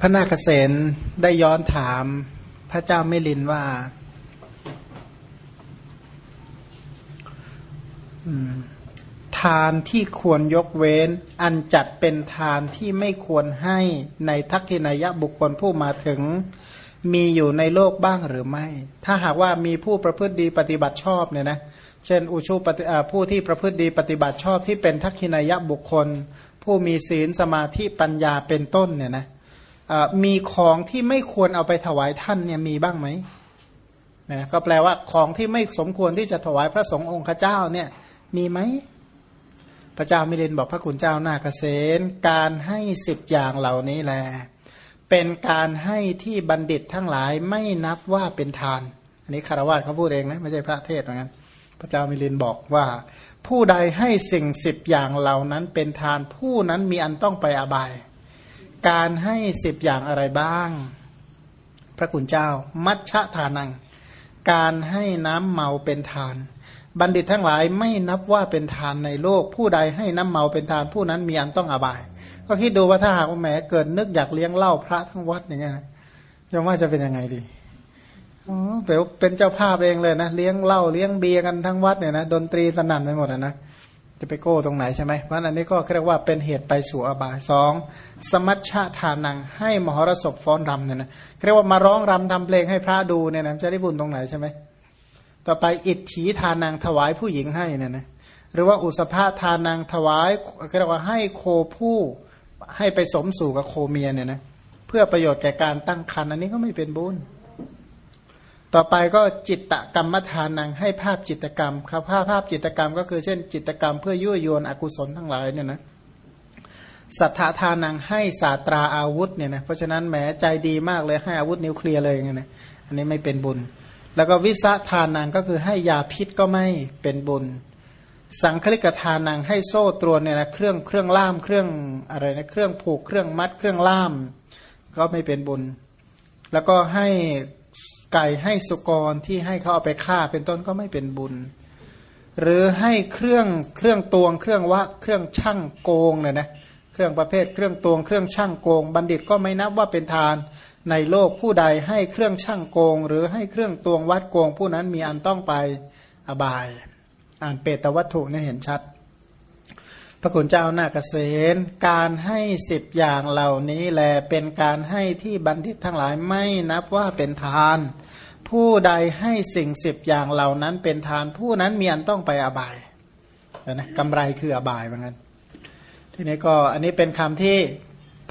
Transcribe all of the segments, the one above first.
พระนาคเษนได้ย้อนถามพระเจ้ามิลินว่าทานที่ควรยกเว้น อันจัดเป็นทานที่ไม่ควรให้ในทักษินายะบุคคลผู้มาถึง มีอยู่ในโลกบ้างหรือไม่ ถ้าหากว่ามีผู้ประพฤติดีปฏิบัติชอบเนี่ยนะเช่น อุชูปฏิผู้ที่ประพฤติดีปฏิบัติชอบที่เป็นทักษินายะบุคคล ผู้มีศีลสมาธิปัญญาเป็นต้นเนี่ยนะ มีของที่ไม่ควรเอาไปถวายท่านเนี่ยมีบ้างไหมนะก็แปลว่าของที่ไม่สมควรที่จะถวายพระสงฆ์องค์เจ้าเนี่ยมีไหมพระเจ้ามิเรนบอกพระคุณเจ้านาเกษตการให้สิบอย่างเหล่านี้แหละเป็นการให้ที่บัณฑิตทั้งหลายไม่นับว่าเป็นทาน อันนี้คารวะเขาพูดเองนะไม่ใช่พระเทศเหมือนกันพระเจ้ามิลินบอกว่า ผู้ใดให้สิ่งสิบอย่างเหล่านั้นเป็นทานผู้นั้นมีอันต้องไปอบาย การให้สิบอย่างอะไรบ้าง พระคุณเจ้า มัชฌะทานัง การให้น้ำเมาเป็นทาน บัณฑิตทั้งหลายไม่นับว่าเป็นทานในโลก ผู้ใดให้น้ำเมาเป็นทาน ผู้นั้นมีอันต้องอบาย ก็คิดดูว่าถ้าหากว่าแหมเกิดนึกอยากเลี้ยงเหล้าพระทั้งวัดอย่างเงี้ยยังว่าจะเป็นยังไงดีอ๋อเดี๋ยวเป็นเจ้าภาพเองเลยนะ เลี้ยงเหล้าเลี้ยงเบียร์กันทั้งวัดเนี่ยนะดนตรีสนั่นไปหมดนะ จะไปโก้ตรงไหนใช่ไหมเพราะอันนี้ก็เรียกว่าเป็นเหตุไปสู่อบายสองสมัชชะทานังให้มหรสพฟ้อนรำเนี่ยนะเรียกว่ามาร้องรำทำเพลงให้พระดูเนี่ยนะจะได้บุญตรงไหนใช่ไหมต่อไปอิทธิทานังถวายผู้หญิงให้เนี่ยนะหรือว่าอุสภาทานังถวายเรียกว่าให้โคผู้ให้ไปสมสู่กับโคเมียเนี่ยนะเพื่อประโยชน์แก่การตั้งครรภ์อันนี้ก็ไม่เป็นบุญ ต่อไปก็จิตตกรรมทานังให้ภาพจิตกรรมครับภาพภาพจิตกรรมก็คือเช่น จิตกรรมเพื่อยั่วยวนอกุศลทั้งหลายเนี่ยนะสัทธาทานังให้ศาสตราอาวุธเนี่ยนะเพราะฉะนั้นแหมใจดีมากเลยให้อาวุธนิวเคลียร์เลยอย่างเงี้ยนะอันนี้ไม่เป็นบุญ แล้วก็วิสะทานังก็คือให้ยาพิษก็ไม่เป็นบุญ สังคลิกทานังให้โซ่ตรวนเนี่ยนะเครื่องเครื่องล่ามเครื่องอะไรนะเครื่องผูกเครื่องมัดเครื่องล่าม ก็ไม่เป็นบุญ แล้วก็ให้ ไก่ให้สุกรที่ให้เขาเอาไปฆ่าเป็นต้นก็ไม่เป็นบุญ หรือให้เครื่องเครื่องตวง เครื่องวะเครื่องช่างโกงเนี่ยนะเครื่องประเภทเครื่องตวงเครื่องช่างโกง บัณฑิตก็ไม่นับว่าเป็นทานในโลกผู้ใดให้เครื่องช่างโกง หรือให้เครื่องตวงวัดโกง ผู้นั้นมีอันต้องไปอบาย อ่านเปตวัตถุเนี่ยเห็นชัด ระคุณเจ้านาเกษตการให้สิบอย่างเหล่านี้แลเป็นการให้ที่บัณฑิตทั้งหลายไม่นับว่าเป็นทาน ผู้ใดให้สิ่งสิบอย่างเหล่านั้นเป็นทาน ผู้นั้นมีอันต้องไปอบายนะกำไรคืออบายเหมือนกันทีนี้ก็อันนี้เป็นคำที่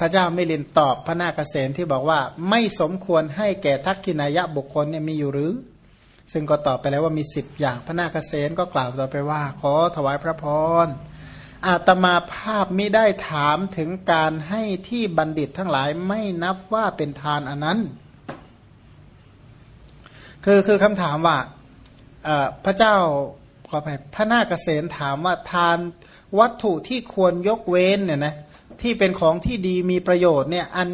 พระเจ้าไม่ลินตอบพระนาคเษนที่บอกว่าไม่สมควรให้แก่ทักขินายะบุคคลเนี่ยมีอยู่หรือ ซึ่งก็ตอบไปแล้วว่ามีสิบอย่างพระนาคเษนก็กล่าวต่อไปว่า ขอถวายพระพร อาตมาภาพไม่ได้ถามถึงการให้ที่บัณฑิตทั้งหลายไม่นับว่าเป็นทานอันนั้น คือคือคำถามว่าพระเจ้าขอไปพระนาคเษนถามว่าทานวัตถุที่ควรยกเว้นเนี่ยนะที่เป็นของที่ดีมีประโยชน์เนี่ยอัน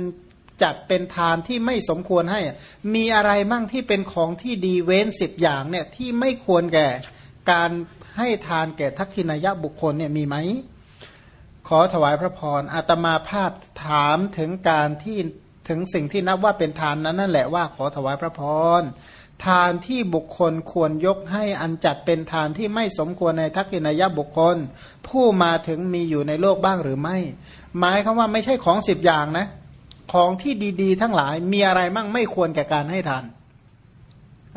จัดเป็นทานที่ไม่สมควรให้ มีอะไรมั่งที่เป็นของที่ดีเว้นสิบอย่างเนี่ยที่ไม่ควรแก่การ ให้ทานแก่ทักษินายะบุคคลเนี่ยมีไหม ขอถวายพระพรอาตมาภาพถามถึงการที่ถึงสิ่งที่นับว่าเป็นทานนั้นนั่นแหละว่าขอถวายพระพรทานที่บุคคลควรยกให้อันจัดเป็นทานที่ไม่สมควรในทักษินายะบุคคล ผู้มาถึงมีอยู่ในโลกบ้างหรือไม่ หมายคำว่าไม่ใช่ของสิบอย่างนะ ของที่ดี ๆ ทั้งหลายมีอะไรมั่งไม่ควรแก่การให้ทาน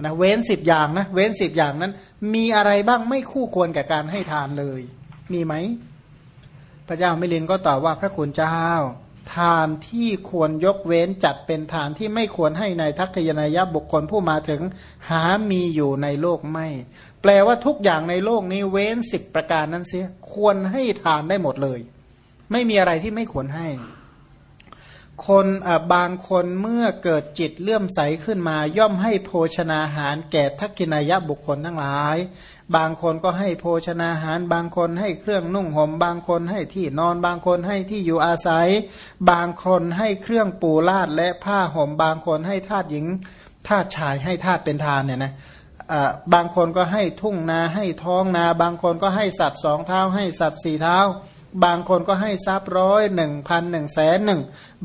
นะเว้นสิบอย่างนะเว้นสิบอย่างนั้น มีอะไรบ้างไม่คู่ควรแก่การให้ทานเลย มีไหม พระเจ้ามิลินก็ตอบว่าพระคุณเจ้า ทานที่ควรยกเว้นจัดเป็นทานที่ไม่ควรให้ในทักษยนายบุคคลผู้มาถึงหามีอยู่ในโลกไม่ แปลว่าทุกอย่างในโลกนี้เว้นสิบประการนั้นเสีย ควรให้ทานได้หมดเลย ไม่มีอะไรที่ไม่ควรให้ คนบางคนเมื่อเกิดจิตเลื่อมใสขึ้นมา ย่อมให้โภชนาหารแก่ทักกินายะบุคคลทั้งหลาย บางคนก็ให้โภชนาหาร บางคนให้เครื่องนุ่งห่มบางคนให้ที่นอนบางคนให้ที่อยู่อาศัย บางคนให้เครื่องปูลาดและผ้าห่มบางคนให้ทาสหญิงทาสชายให้ทาสเป็นทานเนี่ยนะบางคนก็ให้ทุ่งนาให้ท้องนา บางคนก็ให้สัตว์สองเท้าให้สัตว์สี่เท้า บางคนก็ให้ทรัพย์ร้อยหนึ่งพันหนึ่งแสนหนึ่ง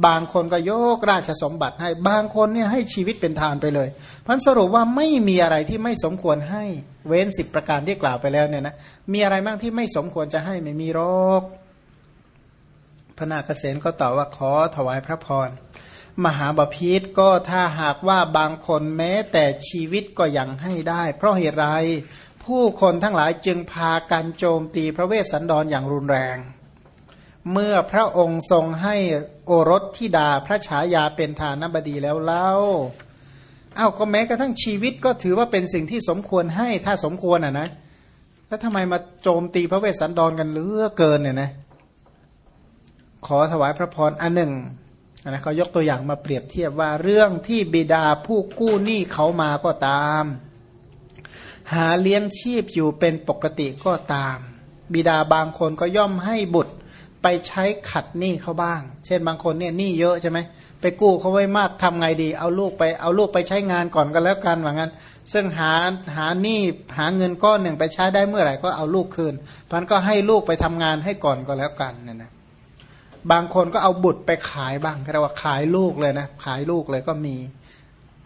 บางคนก็ยกราชสมบัติให้บางคนเนี่ยให้ชีวิตเป็นทานไปเลยพันสรุปว่าไม่มีอะไรที่ไม่สมควรให้เว้นสิบประการที่กล่าวไปแล้วเนี่ยนะมีอะไรบ้างที่ไม่สมควรจะให้ไม่มีโรคพระนาคเษนก็ตอบว่าขอถวายพระพรมหาบาพิษก็ถ้าหากว่าบางคนแม้แต่ชีวิตก็ยังให้ได้ เพราะเหตุไรผู้คนทั้งหลายจึงพากันโจมตีพระเวสสันดรออย่างรุนแรง เมื่อพระองค์ทรงให้โอรสที่ดาพระฉายาเป็นฐานบดีแล้วเล่าเอา้าก็แม้กระทั่งชีวิตก็ถือว่าเป็นสิ่งที่สมควรให้ถ้าสมควรอะนะแล้วทำไมมาโจมตีพระเวสสันดรกันเลือเกินเนี่ยนะขอถวายพระพรอันหนึ่งนะเขายกตัวอย่างมาเปรียบเทียบว่าเรื่องที่บิดาผู้กู้หนี้เขามาก็ตาม หาเลี้ยงชีพอยู่เป็นปกติก็ตาม บิดาบางคนก็ย่อมให้บุตร ไปใช้ขัดหนี้เขาบ้าง เช่นบางคนเนี่ยหนี้เยอะใช่ไหมไปกู้เขาไว้มากทำไงดี เอาลูกไปเอาลูกไปใช้งานก่อนก็แล้วกันว่างั้น ซึ่งหาหาหนี้หาเงินก้อนหนึ่งไปใช้ได้เมื่อไหร่ก็เอาลูกคืนพันก็ให้ลูกไปทำงานให้ก่อนก็แล้วกันเนี่ยนะบางคนก็เอาบุตรไปขายบ้างเรียกว่าขายลูกเลยนะขายลูกเลยก็มี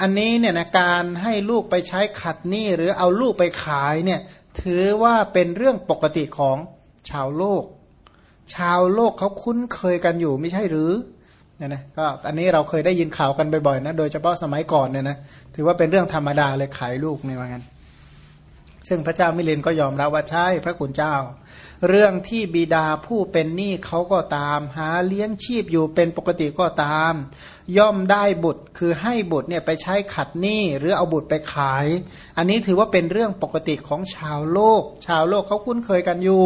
อันนี้เนี่ยนะการให้ลูกไปใช้ขัดหนี้หรือเอาลูกไปขายเนี่ยถือว่าเป็นเรื่องปกติของชาวโลก ชาวโลกเขาคุ้นเคยกันอยู่ไม่ใช่หรือเนี่ยนะก็อันนี้เราเคยได้ยินข่าวกันบ่อยๆนะโดยเฉพาะสมัยก่อนเนี่ยนะถือว่าเป็นเรื่องธรรมดาเลยขายลูกในว่างั้น ซึ่งพระเจ้ามิลินก็ยอมรับว่าใช่พระคุณเจ้า เรื่องที่บิดาผู้เป็นหนี้เขาก็ตาม หาเลี้ยงชีพอยู่เป็นปกติก็ตาม ย่อมได้บุตรคือให้บุตรเนี่ยไปใช้ขัดหนี้หรือเอาบุตรไปขาย อันนี้ถือว่าเป็นเรื่องปกติของชาวโลก ชาวโลกเขาคุ้นเคยกันอยู่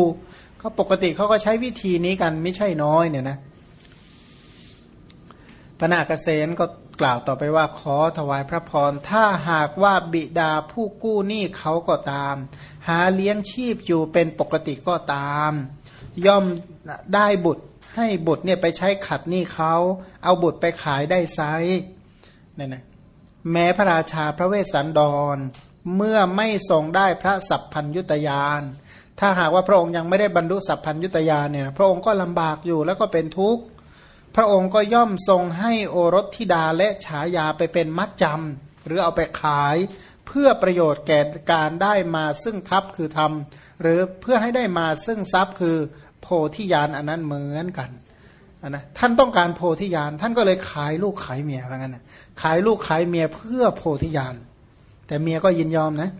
เขาปกติเขาก็ใช้วิธีนี้กันไม่ใช่น้อยเนี่ยนะพระนาคเษนก็กล่าวต่อไปว่าขอถวายพระพร ถ้าหากว่าบิดาผู้กู้หนี้เขาก็ตาม หาเลี้ยงชีพอยู่เป็นปกติก็ตาม ย่อมได้บุตรให้บุตรเนี่ยไปใช้ขัดหนี้เขา เอาบุตรไปขายได้ไซเนี่ยนะแม้พระราชาพระเวสสันดร เมื่อไม่ทรงได้พระสัพพัญยุตยาน ถ้าหากว่าพระองค์ยังไม่ได้บรรลุสัพพัญยุตยานเนี่ย พระองค์ก็ลำบากอยู่แล้วก็เป็นทุกข์ พระองค์ก็ย่อมทรงให้โอรสธิดาและฉายาไปเป็นมัดจำหรือเอาไปขายเพื่อประโยชน์แก่การได้มาซึ่งทัพคือธรรม หรือเพื่อให้ได้มาซึ่งทรัพย์คือโพธิญาณอันนั้นเหมือนกันนะท่านต้องการโพธิญาณท่านก็เลยขายลูกขายเมียว่างั้นนะขายลูกขายเมียเพื่อโพธิญาณแต่เมียก็ยินยอมนะ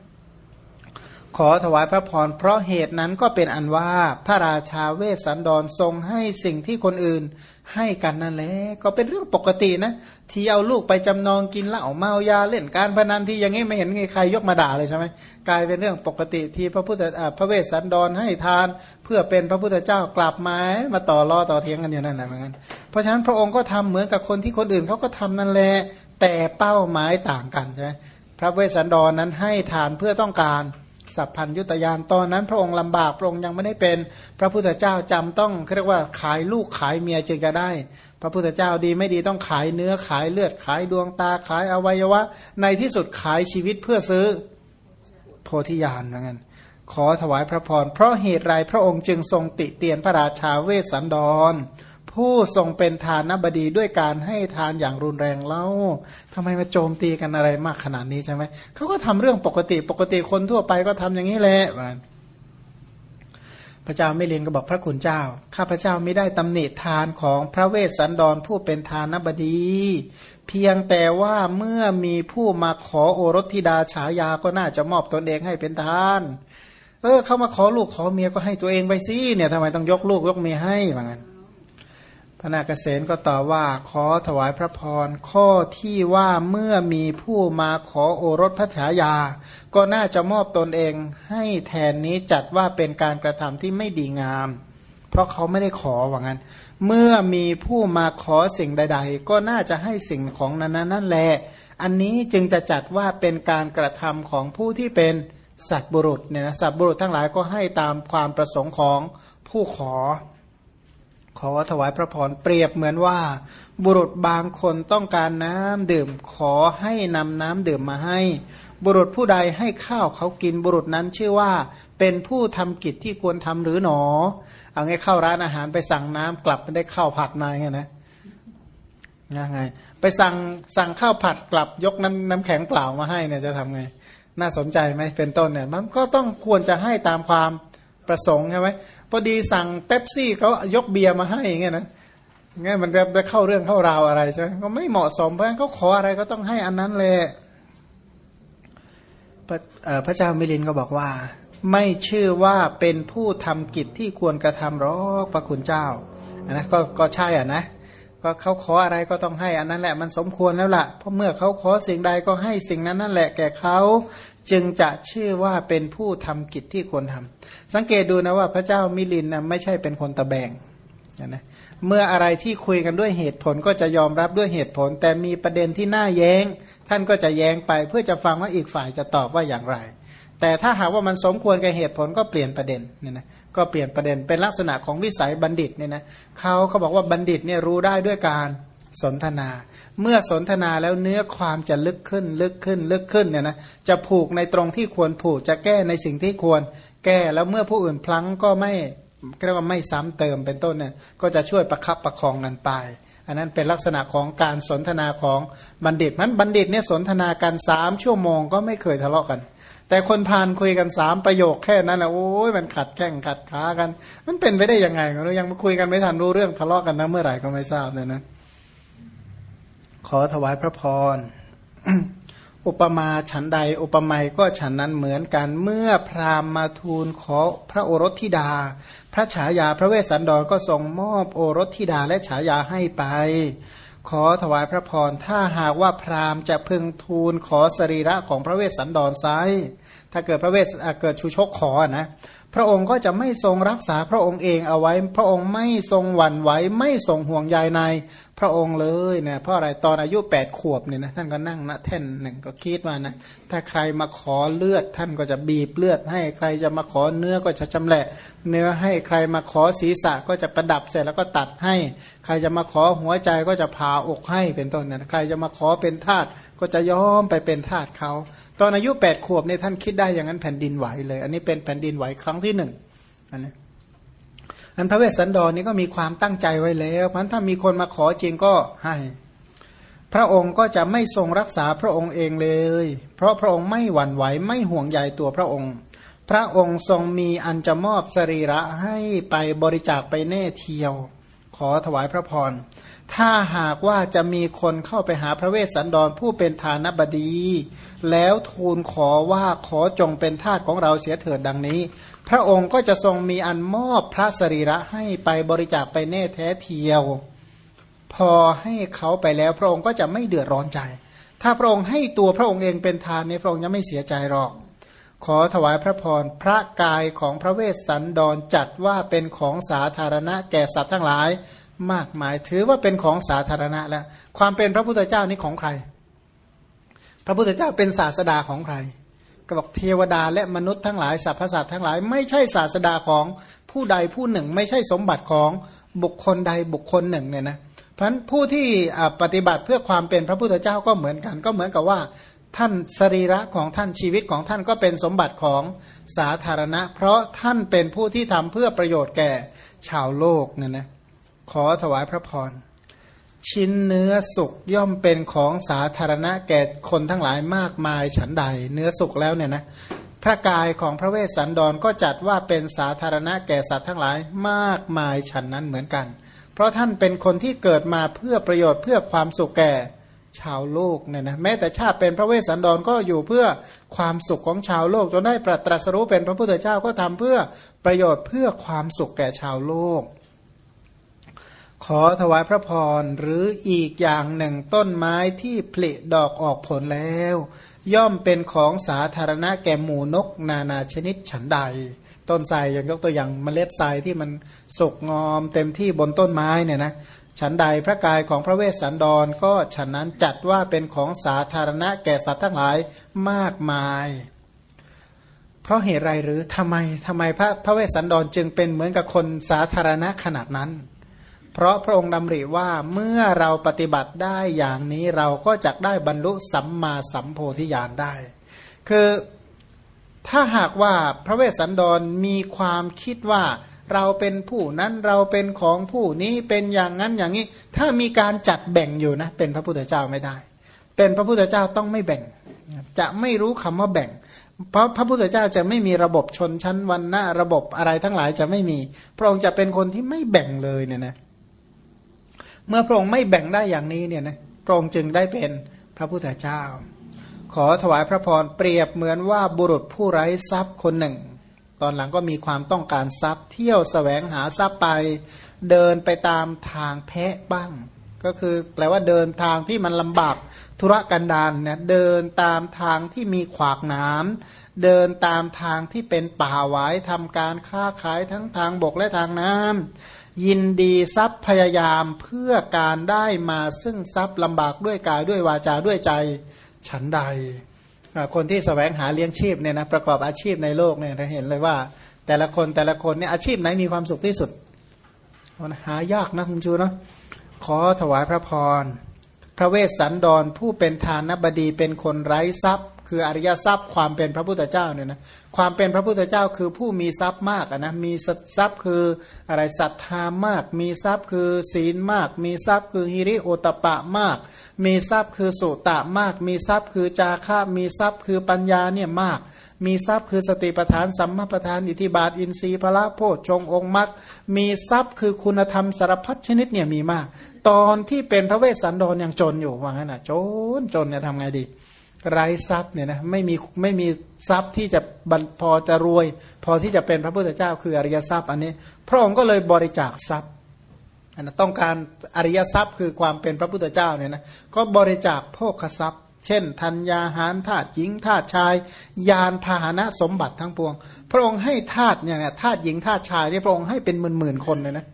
ขอถวายพระพรเพราะเหตุนั้นก็เป็นอันว่าพระราชาเวสสันดรทรงให้สิ่งที่คนอื่นให้กันนั่นแหละก็เป็นเรื่องปกตินะ ที่เอาลูกไปจำนองกินเหล้าเมายาเล่นการพนันที่อย่างนี้ไม่เห็นใครยกมาด่าเลยใช่ไหมกลายเป็นเรื่องปกติที่พระพุทธพระเวสสันดรให้ทาน เพื่อเป็นพระพุทธเจ้ากลับมามาต่อรอต่อเทียงกันอยู่นั่นแหละเหมือนกันเพราะฉะนั้นพระองค์ก็ทำเหมือนกับคนที่คนอื่นเขาก็ทำนั่นแหละแต่เป้าหมายต่างกันใช่ไหมพระเวสสันดรนั้นให้ทานเพื่อต้องการ สัพพัญยุตยานตอนนั้น พระองค์ลำบากพระองค์ยังไม่ได้เป็น พระพุทธเจ้าจำต้องเรียกว่าขายลูกขายเมียจึงจะได้ พระพุทธเจ้าดีไม่ดีต้องขายเนื้อขายเลือดขายดวงตาขายอวัยวะ ในที่สุดขายชีวิตเพื่อซื้อโพธิญาณเหมือนกันขอถวายพระพรเพราะเหตุไรพระองค์จึงทรงติเตียนพระราชาเวสสันดร ผู้ทรงเป็นทานบดีด้วยการให้ทานอย่างรุนแรงเล่าทำไมมาโจมตีกันอะไรมากขนาดนี้ใช่ไหมเขาก็ทำเรื่องปกติปกติคนทั่วไปก็ทำอย่างนี้แหละพระเจ้าไม่เลียนก็บอกพระคุณเจ้า ข้าพระเจ้าไม่ได้ตำหนิทานของพระเวสสันดรผู้เป็นทานบดี เพียงแต่ว่าเมื่อมีผู้มาขอโอรสธิดาฉายาก็น่าจะมอบตนเองให้เป็นทาน เออเขามาขอลูกขอเมียก็ให้ตัวเองไปสิเนี่ยทำไมต้องยกลูกยกเมียให้เหมือนกัน พระนาคเษนก็ตอบว่าขอถวายพระพรข้อที่ว่าเมื่อมีผู้มาขอโอรสพระฉายา ก็น่าจะมอบตนเองให้แทนนี้จัดว่าเป็นการกระทำที่ไม่ดีงาม เพราะเขาไม่ได้ขอว่างั้น เมื่อมีผู้มาขอสิ่งใด ๆ ก็น่าจะให้สิ่งของนั้นนั่นแหละอันนี้จึงจะจัดว่าเป็นการกระทำของผู้ที่เป็นสัตบุรุษเนี่ยนะสัตบุรุษทั้งหลายก็ให้ตามความประสงค์ของผู้ขอ ขอถวายพระพรเปรียบเหมือนว่า บุรุษบางคนต้องการน้ำดื่ม ขอให้นำน้ำดื่มมาให้ บุรุษผู้ใดให้ข้าวเขากินบุรุษนั้นชื่อว่า เป็นผู้ทำกิจที่ควรทำหรือหนอ เอาไงเข้าร้านอาหารไปสั่งน้ำกลับไม่ได้ข้าวผัดมาไงนะยังไง ไปสั่งสั่งข้าวผัดกลับยกน้ำน้ำแข็งเปล่ามาให้เนี่ยจะทำไง น่าสนใจไหมเป็นต้นเนี่ย มันก็ต้องควรจะให้ตามความ ประสงค์ใช่ไหมพอดีสั่งเป๊ปซี่เขายกเบียร์มาให้อย่างเงี้ยนะงั้นมันจะไปเข้าเรื่องเข้าราวอะไรใช่ไหมก็ไม่เหมาะสมเพราะฉะนั้นเขาขออะไรก็ต้องให้อันนั้นเลยพระพระเจ้ามิลินก็บอกว่า ไม่ชื่อว่าเป็นผู้ทำกิจที่ควรกระทำหรอกพระคุณเจ้าอันนะก็ก็ใช่อะนะก็เขาขออะไรก็ต้องให้อันนั้นแหละมันสมควรแล้วละ่ะเพราะเมื่อเขาขอสิ่งใดก็ให้สิ่งนั้นนั่นแหละแก่เขา จึงจะชื่อว่าเป็นผู้ทำกิจที่ควรทำสังเกตดูนะว่าพระเจ้ามิลินนะไม่ใช่เป็นคนตะแบงนะเมื่ออะไรที่คุยกันด้วยเหตุผลก็จะยอมรับด้วยเหตุผล แต่มีประเด็นที่น่าแย้ง ท่านก็จะแย้งไปเพื่อจะฟังว่าอีกฝ่ายจะตอบว่าอย่างไร แต่ถ้าหากว่ามันสมควรกับเหตุผลก็เปลี่ยนประเด็นเนี่ยนะก็เปลี่ยนประเด็นเป็นลักษณะของวิสัยบัณฑิตเนี่ยนะเขาเขาบอกว่าบัณฑิตเนี่ยรู้ได้ด้วยการ สนทนา เมื่อสนทนาแล้วเนื้อความจะลึกขึ้นลึกขึ้นลึกขึ้นเนี่ยนะจะผูกในตรงที่ควรผูกจะแก้ในสิ่งที่ควร แก้แล้วเมื่อผู้อื่นพลั้งก็ไม่เรียกว่าไม่ซ้ำเติมเป็นต้นเนี่ยก็จะช่วยประคับประคองนันไป อันนั้นเป็นลักษณะของการสนทนาของบัณฑิตมันบัณฑิตเนี่ยสนทนากันสามชั่วโมงก็ไม่เคยทะเลาะกัน แต่คนพานคุยกันสามประโยคแค่นั้นนะโอ้ยมันขัดแข้งขัดขากัน มันเป็นไปได้ยังไงเรายังมาคุยกันไม่ทันรู้เรื่องทะเลาะกันนะเมื่อไหร่ก็ไม่ทราบเลยนะ ขอถวายพระพร อุปมาฉันใด อุปไมยก็ฉันนั้นเหมือนกัน เมื่อพราหมณ์มาทูลขอพระโอรสธิดา พระฉายาพระเวสสันดรก็ทรงมอบโอรสธิดาและฉายาให้ไป ขอถวายพระพร ถ้าหากว่าพราหมณ์จะพึงทูลขอสรีระของพระเวสสันดรไซถ้าเกิดพระเวสเกิดชูชกขอนะพระองค์ก็จะไม่ทรงรักษาพระองค์เองเอาไว้ พระองค์ไม่ทรงหวั่นไหว ไม่ทรงห่วงใยใน พระองค์เลยเนี่ยเพราะอะไรตอนอายุแปดขวบเนี่ยนะท่านก็นั่งณแท่นหนึ่งก็คิดว่านะถ้าใครมาขอเลือดท่านก็จะบีบเลือด ให้ใครจะมาขอเนื้อก็จะจำแหละ เนื้อให้ใครมาขอศีรษะก็จะประดับเสร็จแล้วก็ตัดให้ ใครจะมาขอหัวใจก็จะผ่าอกให้เป็นต้นเนี่ยใครจะมาขอเป็นทาสก็จะยอมไปเป็นทาสเขาตอนอายุแปดขวบเนี่ยท่านคิดได้อย่างนั้นแผ่นดินไหวเลย อันนี้เป็นแผ่นดินไหวครั้งที่หนึ่งอันนี้ อันพระเวสสันดรนี่ก็มีความตั้งใจไว้แล้วเพราะถ้ามีคนมาขอจริงก็ให้ พระองค์ก็จะไม่ทรงรักษาพระองค์เองเลย เพราะพระองค์ไม่หวั่นไหวไม่ห่วงใยตัวพระองค์ พระองค์ทรงมีอันจะมอบสรีระให้ไปบริจาคไปแน่เทียว ขอถวายพระพร ถ้าหากว่าจะมีคนเข้าไปหาพระเวสสันดรผู้เป็นฐานบดี แล้วทูลขอว่าขอจงเป็นทาสของเราเสียเถิดดังนี้ พระองค์ก็จะทรงมีอันมอบพระสรีระให้ไปบริจาคไปแน่แท้เทียว พอให้เขาไปแล้วพระองค์ก็จะไม่เดือดร้อนใจ ถ้าพระองค์ให้ตัวพระองค์เองเป็นทานในพระองค์จะไม่เสียใจหรอก ขอถวายพระพรพระกายของพระเวสสันดรจัดว่าเป็นของสาธารณะแก่สัตว์ทั้งหลาย มากมาย ถือว่าเป็นของสาธารณะแล้ว ความเป็นพระพุทธเจ้านี้ของใคร พระพุทธเจ้าเป็นศาสดาของใครก็บอกเทวดาและมนุษย์ทั้งหลายสรรพสัตว์ทั้งหลาย ไม่ใช่ศาสดาของผู้ใดผู้หนึ่ง ไม่ใช่สมบัติของบุคคลใดบุคคลหนึ่งเนี่ยนะเพราะผู้ที่ปฏิบัติเพื่อความเป็นพระพุทธเจ้าก็เหมือนกัน ก็เหมือนกับว่า ท่านสรีระของท่านชีวิตของท่านก็เป็นสมบัติของสาธารณะ เพราะท่านเป็นผู้ที่ทำเพื่อประโยชน์แก่ชาวโลกเนี่ยนะ ขอถวายพระพร ชิ้นเนื้อสุกย่อมเป็นของสาธารณะแก่คนทั้งหลายมากมายฉันใด เนื้อสุกแล้วเนี่ยนะพระกายของพระเวสสันดรก็จัดว่าเป็นสาธารณะแก่สัตว์ทั้งหลายมากมายฉันนั้นเหมือนกัน เพราะท่านเป็นคนที่เกิดมาเพื่อประโยชน์เพื่อความสุขแก่ชาวโลกเนี่ยนะแม้แต่ชาติเป็นพระเวสสันดรก็อยู่เพื่อความสุขของชาวโลกจนได้ตรัสรู้เป็นพระพุทธเจ้าก็ทำเพื่อประโยชน์เพื่อความสุขแก่ชาวโลก ขอถวายพระพรหรืออีกอย่างหนึ่งต้นไม้ที่ผลิดอกออกผลแล้ว ย่อมเป็นของสาธารณะแก่หมูนกนานาชนิดฉันใด ต้นไทรอย่างยกตัวอย่างเมล็ดทรายที่มันสุกงอมเต็มที่บนต้นไม้เนี่ยนะฉันใดพระกายของพระเวสสันดรก็ฉันนั้นจัดว่าเป็นของสาธารณะแก่สัตว์ทั้งหลายมากมาย เพราะเหตุไรหรือทำไมทำไมพระพระเวสสันดรจึงเป็นเหมือนกับคนสาธารณะขนาดนั้น เพราะพระองค์ดำริว่าเมื่อเราปฏิบัติได้อย่างนี้เราก็จะได้บรรลุสัมมาสัมโพธิญาณได้ คือถ้าหากว่าพระเวสสันดรมีความคิดว่าเราเป็นผู้นั้นเราเป็นของผู้นี้เป็นอย่างนั้นอย่างนี้ ถ้ามีการจัดแบ่งอยู่นะ เป็นพระพุทธเจ้าไม่ได้ เป็นพระพุทธเจ้าต้องไม่แบ่ง จะไม่รู้คำว่าแบ่ง เพราะพระพุทธเจ้าจะไม่มีระบบชนชั้นวันนะระบบอะไรทั้งหลายจะไม่มี พระองค์จะเป็นคนที่ไม่แบ่งเลยเนี่ยนะเเมื่อพระองค์ไม่แบ่งได้อย่างนี้เนี่ยนะพระองค์จึงได้เป็นพระพุทธเจ้า ขอถวายพระพรเปรียบเหมือนว่าบุรุษผู้ไร้ทรัพย์คนหนึ่ง ตอนหลังก็มีความต้องการทรัพย์ เที่ยวสแสวงหาทรัพย์ไป เดินไปตามทางแพะบ้าง ก็คือแปลว่าเดินทางที่มันลำบากธุรกันดารเนี่ยเดินตามทางที่มีขวากน้ำเดินตามทางที่เป็นป่าหวายทำการค้าขายทั้งทางบกและทางน้ำ ยินดีทรัพย์พยายามเพื่อการได้มาซึ่งทรัพย์ลำบากด้วยกายด้วยวาจาด้วยใจฉันใด คนที่สแสวงหาเลี้ยงชีพเนี่ยนะประกอบอาชีพในโลกเนี่ยเราเห็นเลยว่า แต่ละคนแต่ละคนเนี่ยอาชีพไหนมีความสุขที่สุด หายากนะคุณชูเนาะขอถวายพระพร พระเวสสันดรผู้เป็นทานบดีเป็นคนไร้ทรัพย์ คืออริยทรัพย์ความเป็นพระพุทธเจ้าเนี่ยนะความเป็นพระพุทธเจ้าคือผู้มีทรัพย์มากนะมีทรัพย์คืออะไรศรัทธามาก มีทรัพย์คือศีลมาก มีทรัพย์คือฮิริโอตปะมาก มีทรัพย์คือสุตะมาก มีทรัพย์คือจาคะมีทรัพย์คือปัญญาเนี่ยมาก มีทรัพย์คือสติปัฏฐานสัมมาปัฏฐานอิทิบาทอินทรีย์พระโพชฌงองค์มรรคมีทรัพย์คือคุณธรรมสารพัดชนิดเนี่ยมีมาก ตอนที่เป็นพระเวสสันดรยังจนอยู่ว่างั้นอะจนจนเนี่ยทำไงดีไร้ทรัพย์เนี่ยนะไม่มีไม่มีทรัพย์ที่จะพอจะรวย พอที่จะเป็นพระพุทธเจ้า คืออริยทรัพย์อันนี้ พระองค์ก็เลยบริจาคทรัพย์นะต้องการอริยทรัพย์คือความเป็นพระพุทธเจ้าเนี่ยนะก็บริจาคโภคทรัพย์ เช่น ธัญญาหารธาตุหญิงธาตุชาย ยานพาหนะสมบัติทั้งปวง พระองค์ให้ธาตุเนี่ยธาตุหญิงธาตุชายเนี่ยพระองค์ให้เป็นหมื่นหมื่นคนเลยนะ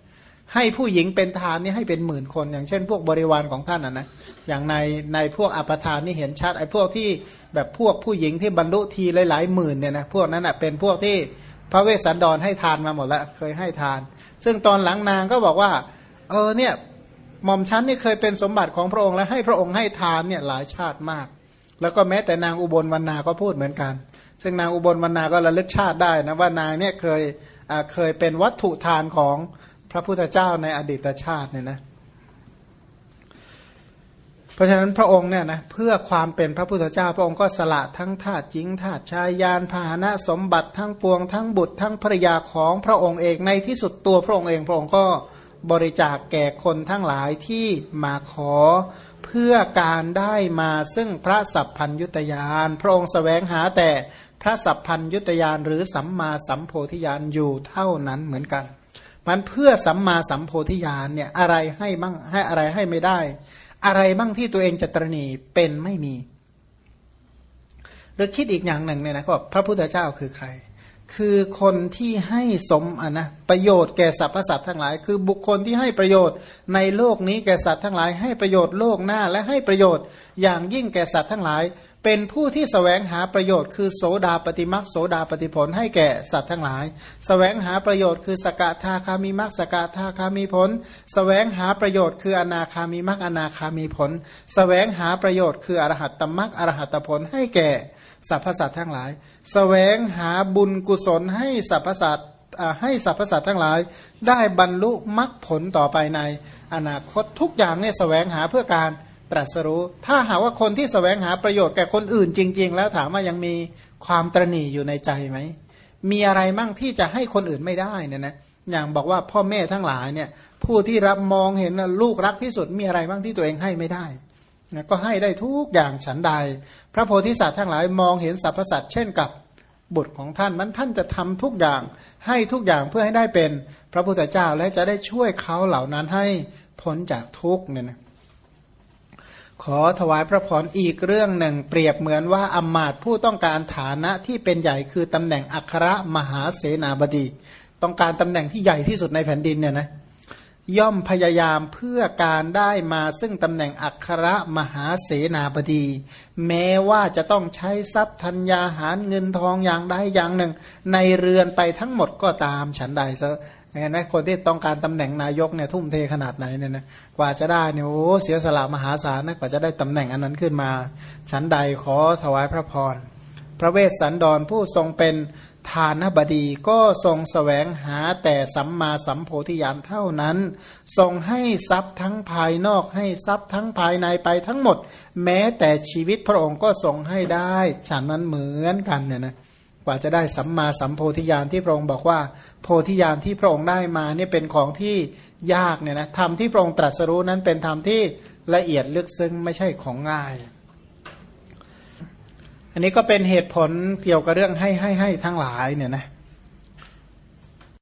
ให้ผู้หญิงเป็นทานนี่ให้เป็นหมื่นคน อย่างเช่น พวกบริวารของท่านนะนะอย่างในในพวกอัปทานนี่เห็นชัดไอ้พวกที่แบบพวกผู้หญิงที่บรรลุทีหลายๆหมื่นเนี่ยนะพวกนั้นอะเป็นพวกที่พระเวสสันดรให้ทานมาหมดแล้วเคยให้ทาน ซึ่งตอนหลังนางก็บอกว่า เออเนี่ย หม่อมชั้นนี่เคยเป็นสมบัติของพระองค์และให้พระองค์ให้ทานเนี่ยหลายชาติมาก แล้วก็แม้แต่นางอุบลวรรณาก็พูดเหมือนกัน ซึ่งนางอุบลวรรณาก็ระลึกชาติได้นะว่านางเนี่ยเคยเคยเป็นวัตถุทานของพระพุทธเจ้าในอดีตชาติเนี่ยนะเพราะฉะนั้นพระองค์เนี่ยนะเพื่อความเป็นพระพุทธเจ้า พระองค์ก็สละทั้งทาตุจิงทาตุชายยานพาหนะสมบัติทั้งปวงทั้งบุตรทั้งภรยาของพระองค์เองในที่สุดตัวพระองค์เอง พระองค์ก็ บริจาคแก่คนทั้งหลายที่มาขอเพื่อการได้มาซึ่งพระสัพพัญยุตยาน พระองค์สแสวงหาแต่พระสัพพัญยุตยานหรือสัมมาสัมโพธิญาณอยู่เท่านั้นเหมือนกัน มันเพื่อสัมมาสัมโพธิญาณเนี่ยอะไรให้บ้างให้อะไรให้ไม่ได้ อะไรบ้างที่ตัวเองจะตรณีเป็นไม่มีหรือคิดอีกอย่างหนึ่งเนี่ยนะก็พระพุทธเจ้าคือใคร คือคนที่ให้สมอะนะประโยชน์แก่สรรพสัตว์ทั้งหลาย คือบุคคลที่ให้ประโยชน์ในโลกนี้แก่สัตว์ทั้งหลาย ให้ประโยชน์โลกหน้าและให้ประโยชน์อย่างยิ่งแก่สัตว์ทั้งหลาย เป็นผู้ที่สแสวงหาประโยชน์คือโสดาปฏิมักโสดาปฏิผลให้แก่สัตว์ทั้งหลายสแสวงหาประโยชน์คือสกทาคามีมักสกทาคามีผลสแสวงหาประโยชน์คืออนาคามีมักอนาคามีผลสแสวงหาประโยชน์คืออรหัตตมักอรหัตผลให้แก่สรรพสัตว์ทั้งหลายสแสวงหาบุญกุศลให้สรรพสัตว์ให้สรรพสัตว์ทั้งหลาย ได้บรรลุมรรคผลต่อไปในอนาคตทุกอย่างเนี่ยสแสวงหาเพื่อการ ตรัสรู้ ถ้าหาว่าคนที่สแสวงหาประโยชน์แก่คนอื่นจริง ๆ แล้วถามว่ายังมีความตรณีอยู่ในใจไหม มีอะไรมั่งที่จะให้คนอื่นไม่ได้เนี่ยนะอย่างบอกว่าพ่อแม่ทั้งหลายเนี่ย ผู้ที่รับมองเห็นลูกรักที่สุดมีอะไรบ้างที่ตัวเองให้ไม่ได้นะก็ให้ได้ทุกอย่างฉันใด พระโพธิสัตว์ทั้งหลายมองเห็นสรรพสัตว์เช่นกับบุตรของท่านนั้นท่านจะทำทุกอย่าง ให้ทุกอย่างเพื่อให้ได้เป็นพระพุทธเจ้าและจะได้ช่วยเขาเหล่านั้นให้พ้นจากทุกเนี่ยนะ ขอถวายพระพรอีกเรื่องหนึ่ง เปรียบเหมือนว่าอมาตผู้ต้องการฐานะที่เป็นใหญ่คือตำแหน่งอัครมหาเสนาบดี ต้องการตำแหน่งที่ใหญ่ที่สุดในแผ่นดินเนี่ยนะย่อมพยายามเพื่อการได้มาซึ่งตำแหน่งอัครมหาเสนาบดี แม้ว่าจะต้องใช้ทรัพย์ธัญญาหารเงินทองอย่างใดอย่างหนึ่ง ในเรือนไปทั้งหมดก็ตามฉันใดซะ เห็นไหมคนที่ต้องการตำแหน่งนายกเนี่ยทุ่มเทขนาดไหนเนี่ยนะกว่าจะได้เนี่ยโอ้เสียสละมหาศาลนะกว่าจะได้ตำแหน่งอันนั้นขึ้นมาฉันใดขอถวายพระพร พระเวสสันดรผู้ทรงเป็นทานบดีก็ทรงสแสวงหาแต่สัมมาสัมโพธิญาณเท่านั้น ทรงให้ทรัพย์ทั้งภายนอกให้ทรัพย์ทั้งภายในไปทั้งหมด แม้แต่ชีวิตพระองค์ก็ทรงให้ได้ ฉันนั้นเหมือนกันเนี่ยนะ กว่าจะได้สัมมาสัมโพธิญาณที่พระองค์บอกว่า โพธิญาณที่พระองค์ได้มาเนี่ยเป็นของที่ยากเนี่ยนะธรรมที่พระองค์ตรัสรู้นั้นเป็นธรรมที่ละเอียดลึกซึ้งไม่ใช่ของง่าย อันนี้ก็เป็นเหตุผลเกี่ยวกับเรื่องให้ให้ให้ทั้งหลายเนี่ยนะ